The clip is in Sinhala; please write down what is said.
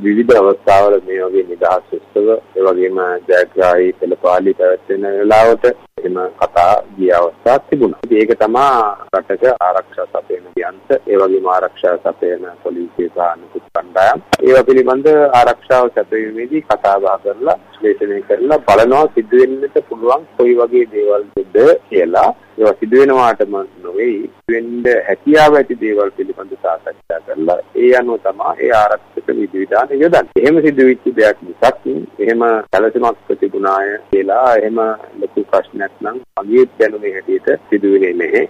විවිධ අවස්ථාවල මේ වගේ නිදහස් උත්සව ඒ වගේම ජයග්‍රාහී පෙළපාලි පැවැත්වෙන වෙලාවට එහෙම කතා ගිය අවස්ථාවක් තිබුණා. ඉතින් ඒක තමයි රටක ආරක්ෂා සපයන යන්ත්‍ර ඒ වගේම ආරක්ෂා සපයන පොලිසිය සහ අනිකුත් කණ්ඩායම් ඒවා පිළිබඳ ආරක්ෂාව සැපයීමේදී කතා බහ කරලා විශ්ලේෂණය කරලා බලනවා සිදුවෙන්නට පුළුවන් කොයි වගේ දේවල්ද කියලා ඒවා සිදු වෙනවාටම නොවේ වෙන්න හැකියාව ඇති දේවල් පිළිබඳ සාකච්ඡා කරලා ඒ අනුව තමයි ඒ ආරක්ෂක විධිවිධාන යොදන්නේ. එහෙම සිදු වෙච්ච දෙයක් මිසක් එහෙම සැලසුමක් ප්‍රතිගුණාය කියලා එහෙම ලොකු ප්‍රශ්නයක් නම් මගේ දැනුමේ හැටියට සිදු වෙන්නේ නැහැ.